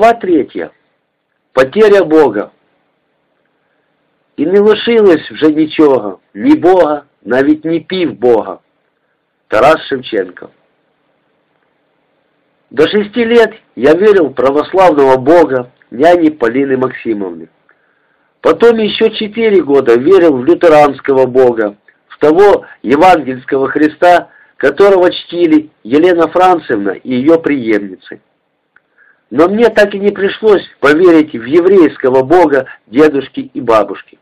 Глава третя. Потеря Бога. І не лишилось вже нічого, ні Бога, навіть ні пів Бога. Тарас Шевченко. До шести лет я верил в православного Бога, няни Полины Максимовны. Потом еще четыре года верил в лютеранского Бога, в того евангельского Христа, которого чтили Елена Францевна и ее преемницы. Но мне так и не пришлось поверить в еврейского бога дедушки и бабушки.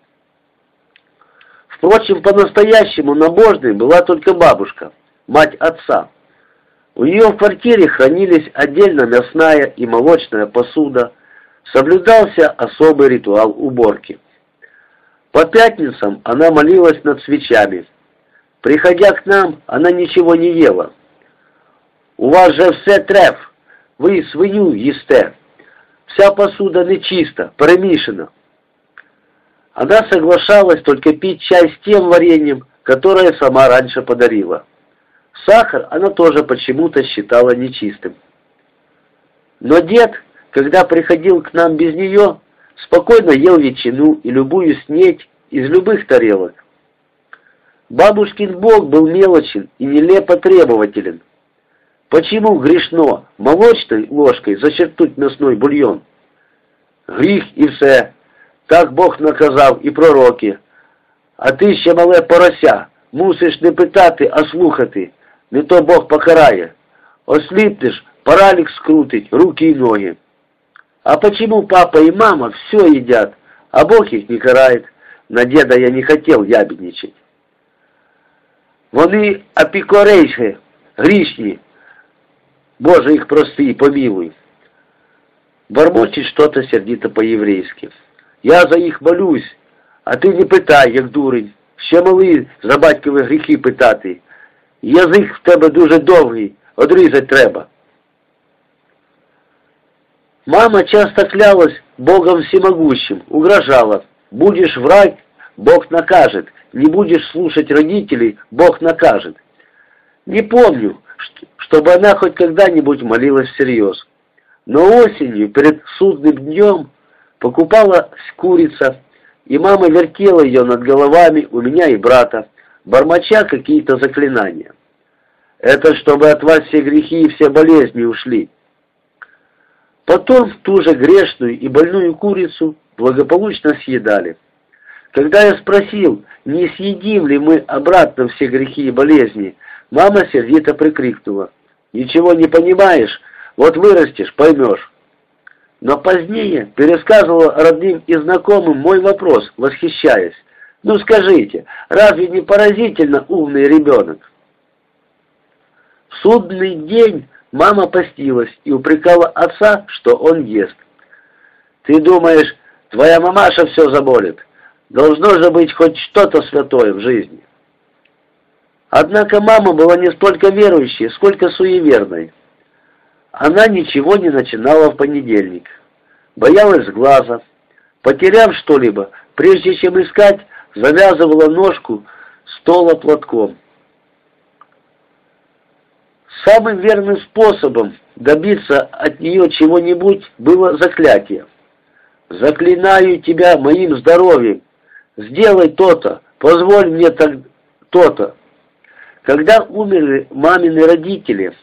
Впрочем, по-настоящему набожной была только бабушка, мать отца. У нее в квартире хранились отдельно мясная и молочная посуда, соблюдался особый ритуал уборки. По пятницам она молилась над свечами. Приходя к нам, она ничего не ела. «У вас же все треф!» Ви свиню їсте. Вся посуда нечиста, перемешана. Она соглашалась только пить чай с тем вареньем, которое сама раньше подарила. Сахар она тоже почему-то считала нечистым. Но дед, когда приходил к нам без нее, спокойно ел ветчину и любую снеть из любых тарелок. Бабушкин бог был мелочен и нелепо требователен. Почему грешно молочной ложкой зачерпнуть мясной бульйон? Гріх і все. Так Бог наказав і пророки. А ти ще мале порося, мусиш не питати, а слухати. Не то Бог покарає. Осліпнеш, паралік скрутить, руки и ноги. А почему папа и мама все едят, а Бог их не карает? На деда я не хотел ябедничать. Вони апікорейші, грішні, Боже, их прости и помилуй. Бормочет что-то сердито по-еврейски. Я за їх молюсь, а ти не питай, як дурень. Ще малий за батькові гріхи питати. Язик в тебе дуже довгий, одрізать треба. Мама часто клялась Богом всемогущим, угрожала. Будешь врать, Бог накажет. Не будешь слушать родителей, Бог накажет. Не помню, чтобы она хоть когда-нибудь молилась всерьез. Но осенью, перед судным днем, покупалась курица, и мама вертела ее над головами у меня и брата, бормоча какие-то заклинания. Это чтобы от вас все грехи и все болезни ушли. Потом ту же грешную и больную курицу благополучно съедали. Когда я спросил, не съедим ли мы обратно все грехи и болезни, Мама сердито прикрикнула. «Ничего не понимаешь? Вот вырастешь, поймешь». Но позднее пересказывала родным и знакомым мой вопрос, восхищаясь. «Ну скажите, разве не поразительно умный ребенок?» В судный день мама постилась и упрекала отца, что он ест. «Ты думаешь, твоя мамаша все заболит? Должно же быть хоть что-то святое в жизни». Однако мама была не столько верующей, сколько суеверной. Она ничего не начинала в понедельник. Боялась глаза. Потеряв что-либо, прежде чем искать, завязывала ножку стола платком. Самым верным способом добиться от нее чего-нибудь было заклятие. «Заклинаю тебя моим здоровьем, сделай то-то, позволь мне так то-то». Когда умерли мамины родители,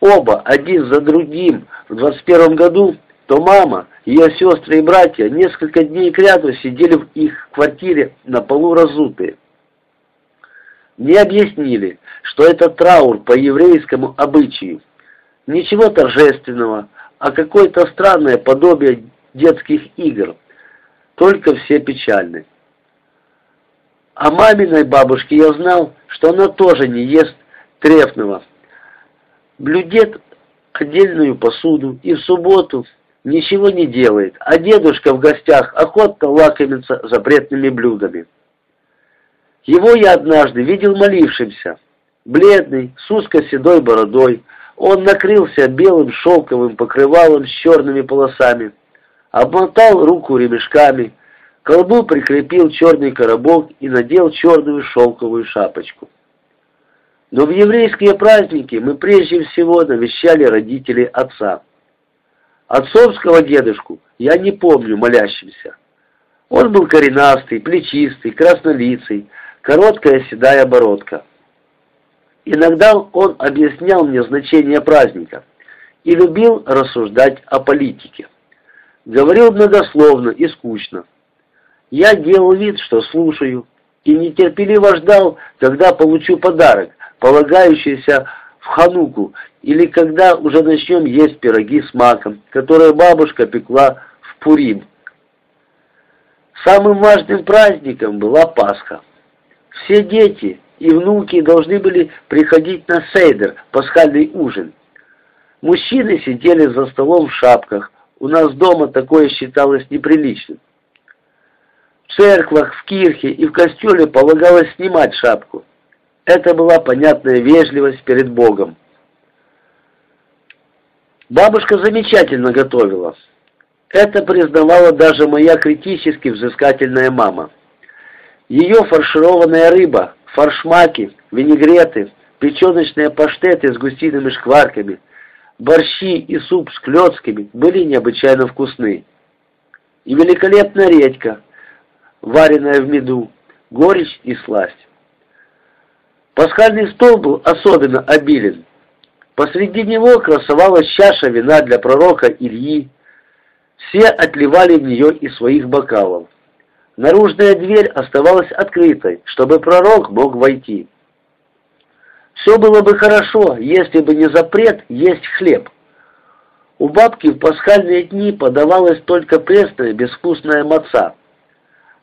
оба один за другим в 21 году, то мама, ее сестры и братья несколько дней кряду сидели в их квартире на полу разутые. Мне объяснили, что это траур по еврейскому обычаю. Ничего торжественного, а какое-то странное подобие детских игр. Только все печальны. О маминой бабушке я знал, что она тоже не ест трефного. Блюдет отдельную посуду и в субботу ничего не делает, а дедушка в гостях охотно лакомится запретными блюдами. Его я однажды видел молившимся, бледный, с узко-седой бородой, он накрылся белым шелковым покрывалом с черными полосами, обмотал руку ремешками, колбу прикрепил черный коробок и надел черную шелковую шапочку. Но в еврейские праздники мы прежде всего навещали родителей отца. Отцовского дедушку я не помню молящимся. Он был коренастый, плечистый, краснолицый, короткая седая бородка. Иногда он объяснял мне значение праздника и любил рассуждать о политике. Говорил многословно и скучно. Я делал вид, что слушаю, и нетерпеливо ждал, когда получу подарок, полагающийся в хануку, или когда уже начнем есть пироги с маком, которые бабушка пекла в Пурим. Самым важным праздником была Пасха. Все дети и внуки должны были приходить на сейдер, пасхальный ужин. Мужчины сидели за столом в шапках, у нас дома такое считалось неприличным. В церквах, в кирхе и в костеле полагалось снимать шапку. Это была понятная вежливость перед Богом. Бабушка замечательно готовила. Это признавала даже моя критически взыскательная мама. Ее фаршированная рыба, форшмаки, винегреты, печеночные паштеты с густиными шкварками, борщи и суп с клетками были необычайно вкусны. И великолепная редька, вареная в меду, горечь и сласть. Пасхальный стол был особенно обилен. Посреди него красовалась чаша вина для пророка Ильи. Все отливали в нее из своих бокалов. Наружная дверь оставалась открытой, чтобы пророк мог войти. Все было бы хорошо, если бы не запрет есть хлеб. У бабки в пасхальные дни подавалась только пресная безвкусная маца.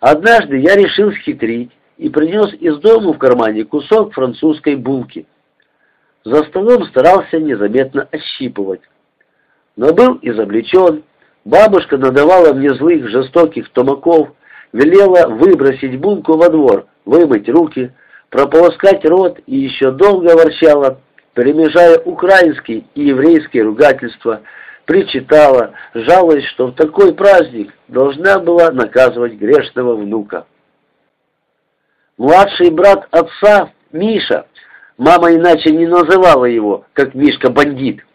Однажды я решил схитрить и принес из дома в кармане кусок французской булки. За столом старался незаметно ощипывать. Но был изобличен, бабушка надавала мне злых жестоких томаков, велела выбросить булку во двор, вымыть руки, прополоскать рот и еще долго ворчала, перемежая украинские и еврейские ругательства, причитала, жалуясь, что в такой праздник должна была наказывать грешного внука. Младший брат отца, Миша, мама иначе не называла его, как Мишка-бандит,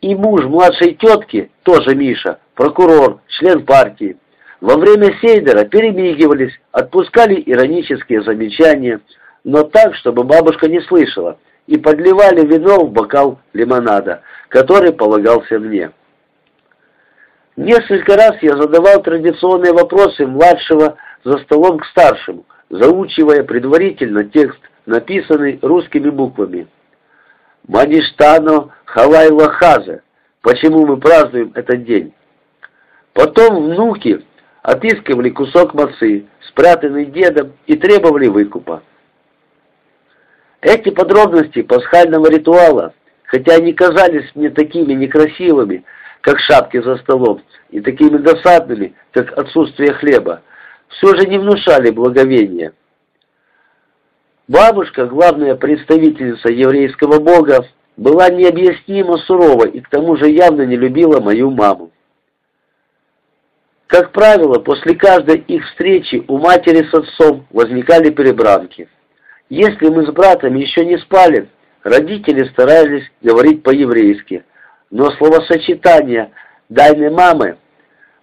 и муж младшей тетки, тоже Миша, прокурор, член партии, во время сейдера перемигивались, отпускали иронические замечания, но так, чтобы бабушка не слышала, и подливали вино в бокал лимонада, который полагался мне. Несколько раз я задавал традиционные вопросы младшего за столом к старшему, заучивая предварительно текст, написанный русскими буквами. «Маништано Лахаза. Почему мы празднуем этот день?» Потом внуки отыскивали кусок мацы, спрятанный дедом, и требовали выкупа. Эти подробности пасхального ритуала, хотя они казались мне такими некрасивыми, как шапки за столом, и такими досадными, как отсутствие хлеба, все же не внушали благовения. Бабушка, главная представительница еврейского бога, была необъяснимо сурова и к тому же явно не любила мою маму. Как правило, после каждой их встречи у матери с отцом возникали перебранки. Если мы с братом еще не спали, родители старались говорить по-еврейски, но словосочетание «дайной мамы»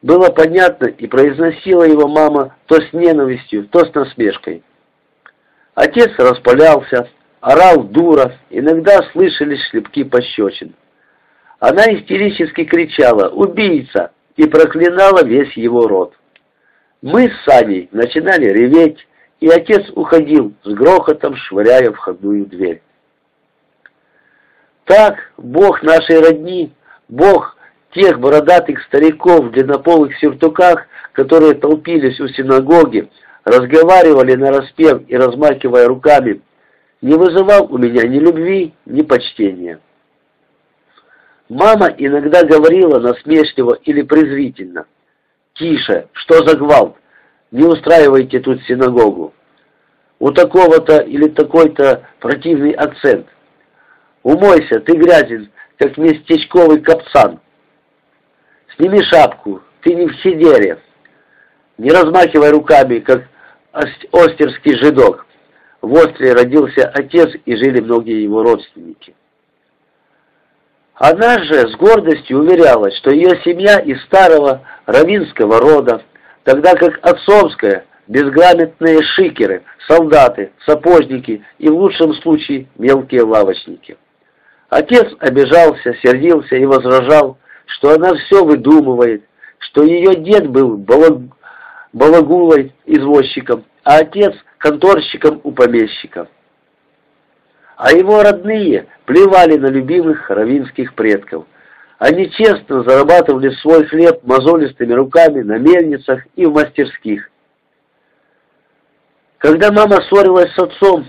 было понятно и произносила его мама то с ненавистью, то с насмешкой. Отец распалялся, орал дура, иногда слышались шлепки пощечин. Она истерически кричала «Убийца!» и проклинала весь его род. Мы с Саней начинали реветь, и отец уходил с грохотом, швыряя входную дверь. Так Бог нашей родни, Бог тех бородатых стариков в длиннополых сюртуках, которые толпились у синагоги, разговаривали на распев и размахивая руками, не вызывал у меня ни любви, ни почтения. Мама иногда говорила насмешливо или презрительно. «Тише! Что за гвалт? Не устраивайте тут синагогу. У такого-то или такой-то противный акцент. Умойся, ты грязен, как местечковый капсан. Сними шапку, ты не в сидере. Не размахивай руками, как остерский жидок. В Остре родился отец и жили многие его родственники. Она же с гордостью уверяла, что ее семья из старого равинского рода, тогда как отцовская – безграмотные шикеры, солдаты, сапожники и в лучшем случае мелкие лавочники. Отец обижался, сердился и возражал, что она все выдумывает, что ее дед был балаг... балагулой, извозчиком, а отец конторщиком у помещика. А его родные плевали на любимых равинских предков. Они честно зарабатывали свой хлеб мозолистыми руками на мельницах и в мастерских. Когда мама ссорилась с отцом,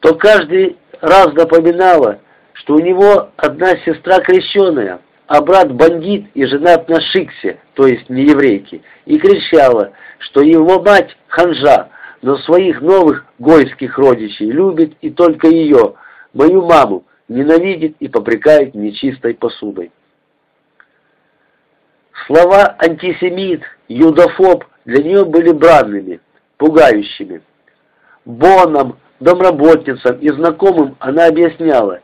то каждый раз напоминала, что у него одна сестра крещеная, а брат бандит и женат на Шиксе, то есть не еврейке, и кричала, что его мать ханжа, но своих новых гойских родичей любит и только ее, мою маму, ненавидит и попрекает нечистой посудой. Слова антисемит, юдофоб для нее были бранными, пугающими. Бонам, домработницам и знакомым она объясняла,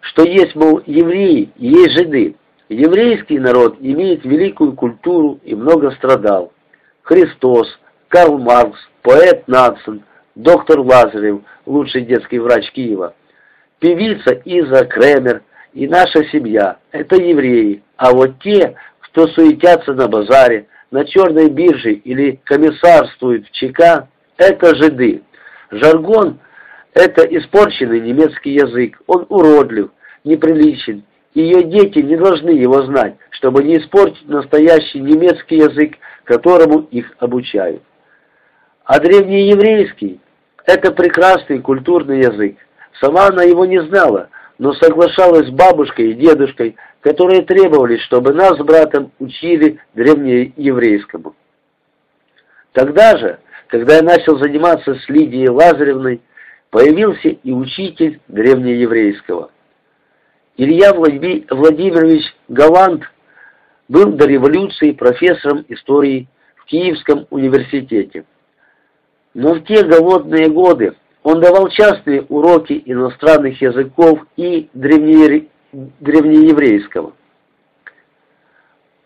что есть, мол, евреи и есть жиды. Еврейский народ имеет великую культуру и много страдал. Христос, Карл Маркс, поэт Нансен, доктор Лазарев, лучший детский врач Киева, певица Иза Кремер и наша семья – это евреи, а вот те, кто суетятся на базаре, на черной бирже или комиссарствуют в ЧК – это жиды. Жаргон – это испорченный немецкий язык, он уродлив, неприличен. Ее дети не должны его знать, чтобы не испортить настоящий немецкий язык, которому их обучают. А древнееврейский – это прекрасный культурный язык. Сама она его не знала, но соглашалась с бабушкой и дедушкой, которые требовали, чтобы нас с братом учили древнееврейскому. Тогда же, когда я начал заниматься с Лидией Лазаревной, появился и учитель древнееврейского. Илья Владимирович Галант был до революции профессором истории в Киевском университете. Но в те голодные годы он давал частные уроки иностранных языков и древнееврейского.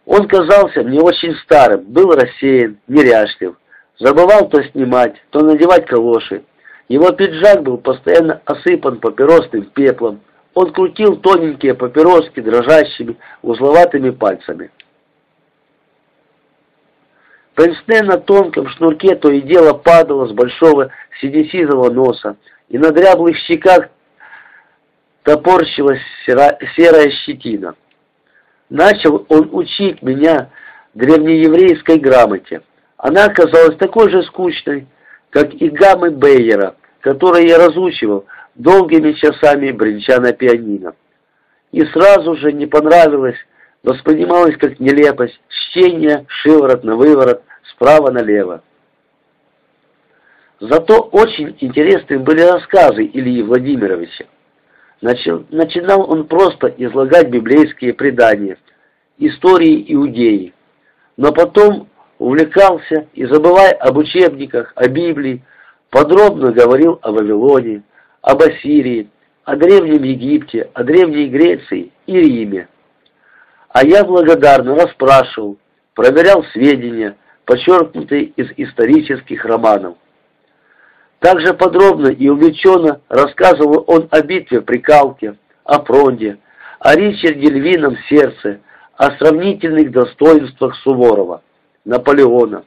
Он казался мне очень старым, был рассеян, неряшлив, забывал то снимать, то надевать калоши. Его пиджак был постоянно осыпан папиросным пеплом. Он крутил тоненькие папироски дрожащими, узловатыми пальцами. Пенсне на тонком шнурке то и дело падало с большого синесизого носа, и на дряблых щеках топорщилась серая щетина. Начал он учить меня древнееврейской грамоте. Она оказалась такой же скучной, как и гаммы Бейера, которые я разучивал долгими часами бренча на пианино. И сразу же не понравилось, воспринималось как нелепость, чтение шиворот на выворот, справа налево. Зато очень интересны были рассказы Ильи Владимировича. Начинал он просто излагать библейские предания, истории Иудеи, но потом увлекался и, забывая об учебниках, о Библии, подробно говорил о Вавилоне, об Ассирии, о Древнем Египте, о Древней Греции и Риме. А я благодарно расспрашивал, проверял сведения, подчеркнутые из исторических романов. Также подробно и увлеченно рассказывал он о битве при Калке, о Фронде, о Ричарде Львином сердце, о сравнительных достоинствах Суворова, Наполеона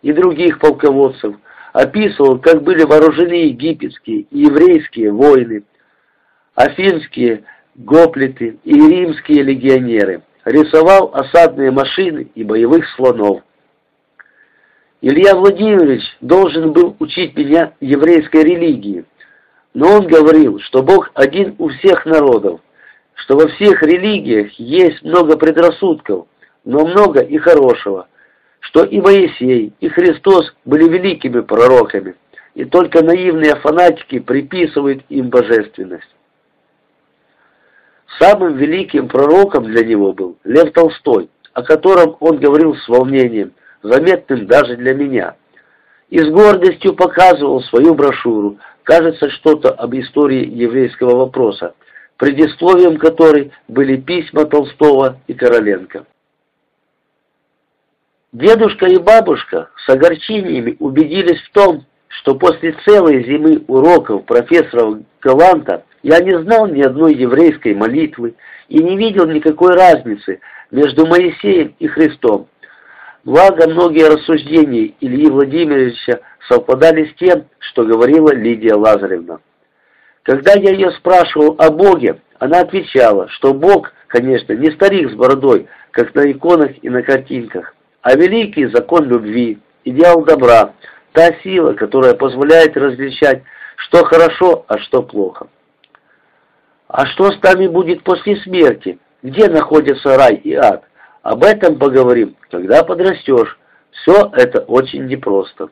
и других полководцев, описывал, как были вооружены египетские и еврейские воины, афинские гоплиты и римские легионеры, рисовал осадные машины и боевых слонов. Илья Владимирович должен был учить меня еврейской религии, но он говорил, что Бог один у всех народов, что во всех религиях есть много предрассудков, но много и хорошего, что и Моисей, и Христос были великими пророками, и только наивные фанатики приписывают им божественность. Самым великим пророком для него был Лев Толстой, о котором он говорил с волнением – заметным даже для меня. И с гордостью показывал свою брошюру, кажется, что-то об истории еврейского вопроса, предисловием которой были письма Толстого и Короленко. Дедушка и бабушка с огорчениями убедились в том, что после целой зимы уроков профессора Галанта я не знал ни одной еврейской молитвы и не видел никакой разницы между Моисеем и Христом. Благо, многие рассуждения Ильи Владимировича совпадали с тем, что говорила Лидия Лазаревна. Когда я ее спрашивал о Боге, она отвечала, что Бог, конечно, не старик с бородой, как на иконах и на картинках, а великий закон любви, идеал добра, та сила, которая позволяет различать, что хорошо, а что плохо. А что с нами будет после смерти? Где находятся рай и ад? Об этом поговорим, когда подрастешь. Все это очень непросто.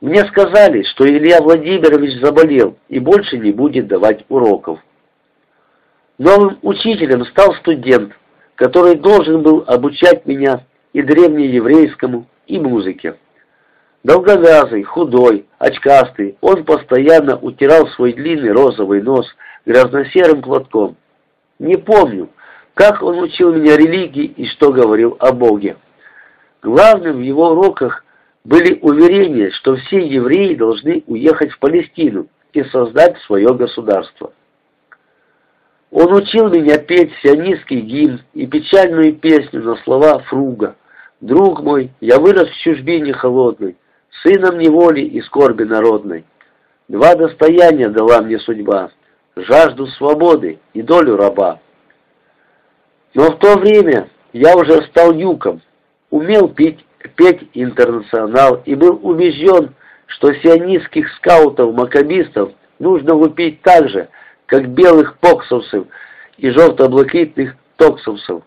Мне сказали, что Илья Владимирович заболел и больше не будет давать уроков. Новым учителем стал студент, который должен был обучать меня и древнееврейскому, и музыке. Долговязый, худой, очкастый, он постоянно утирал свой длинный розовый нос грязносерым платком. Не помню, как он учил меня религии и что говорил о Боге. Главным в его уроках были уверения, что все евреи должны уехать в Палестину и создать свое государство. Он учил меня петь сионистский гимн и печальную песню на слова Фруга. «Друг мой, я вырос в чужбине холодной, сыном неволи и скорби народной. Два достояния дала мне судьба, жажду свободы и долю раба». Но в то время я уже стал юком, умел петь, петь интернационал и был убежден, что сионистских скаутов-макабистов нужно лупить так же, как белых поксовцев и желто-блакитных токсовцев.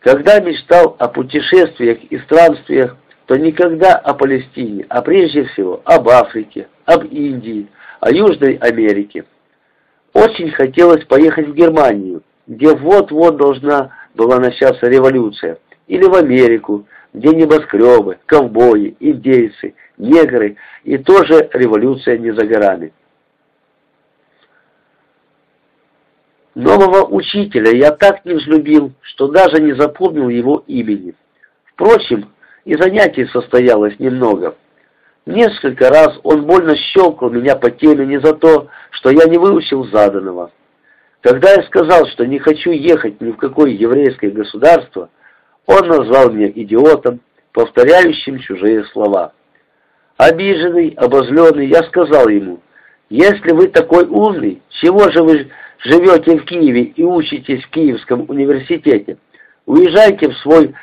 Когда мечтал о путешествиях и странствиях, то никогда о Палестине, а прежде всего об Африке, об Индии, о Южной Америке. Очень хотелось поехать в Германию, где вот-вот должна была начаться революция, или в Америку, где небоскребы, ковбои, индейцы, негры, и тоже революция не за горами. Нового учителя я так не взлюбил, что даже не запомнил его имени. Впрочем, и занятий состоялось немного. Несколько раз он больно щелкал меня по теме не за то, что я не выучил заданного. Когда я сказал, что не хочу ехать ни в какое еврейское государство, он назвал меня идиотом, повторяющим чужие слова. Обиженный, обозленный, я сказал ему, «Если вы такой умный, чего же вы живете в Киеве и учитесь в Киевском университете, уезжайте в свой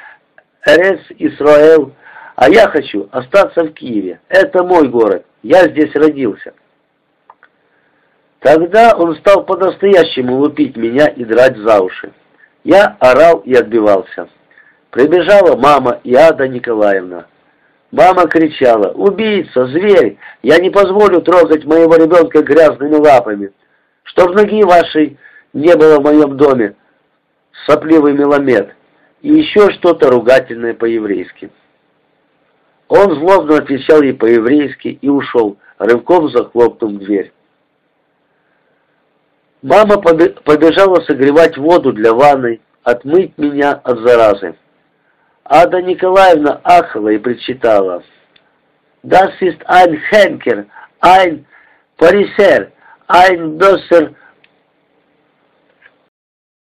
Эрец Исраэл, а я хочу остаться в Киеве. Это мой город, я здесь родился. Тогда он стал по-настоящему лупить меня и драть за уши. Я орал и отбивался. Прибежала мама и Ада Николаевна. Мама кричала, «Убийца, зверь! Я не позволю трогать моего ребенка грязными лапами!» чтоб ноги вашей не было в моем доме, сопливый меломет, и еще что-то ругательное по-еврейски. Он злобно отвечал ей по-еврейски и ушел, рывком захлопнув дверь. Мама побежала согревать воду для ванны, отмыть меня от заразы. Ада Николаевна ахала и причитала. «Das ist ein Henker, ein Pariser, ein böser